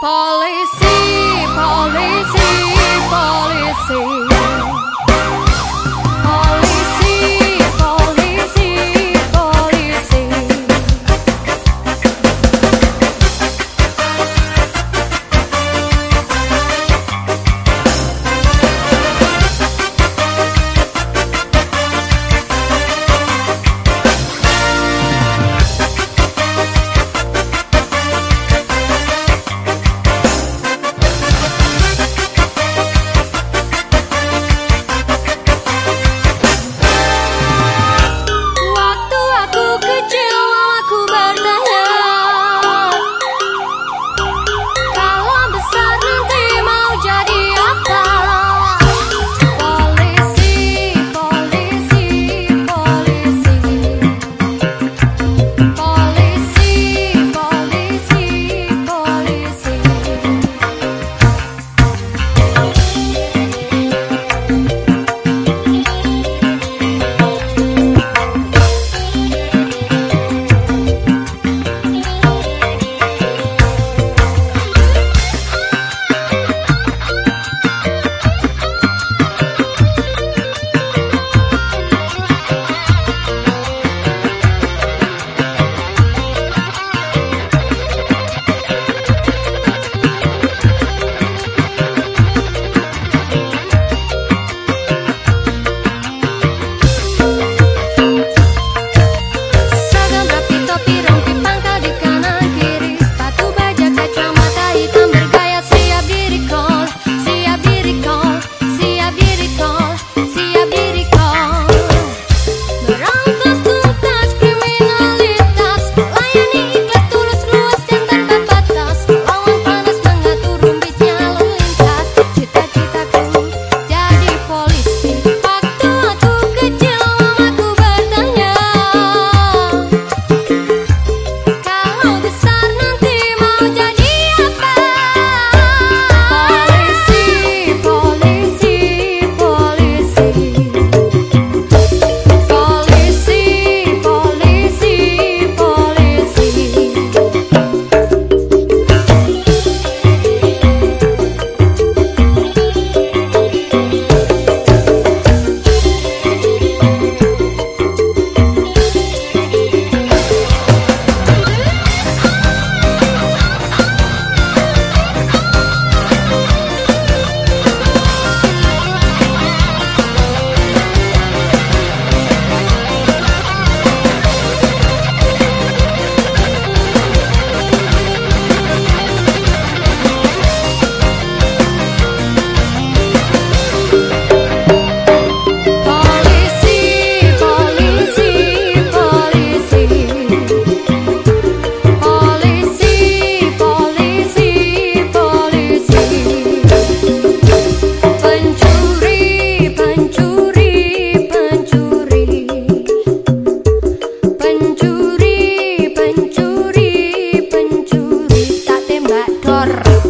Polisi, polisi, polisi teror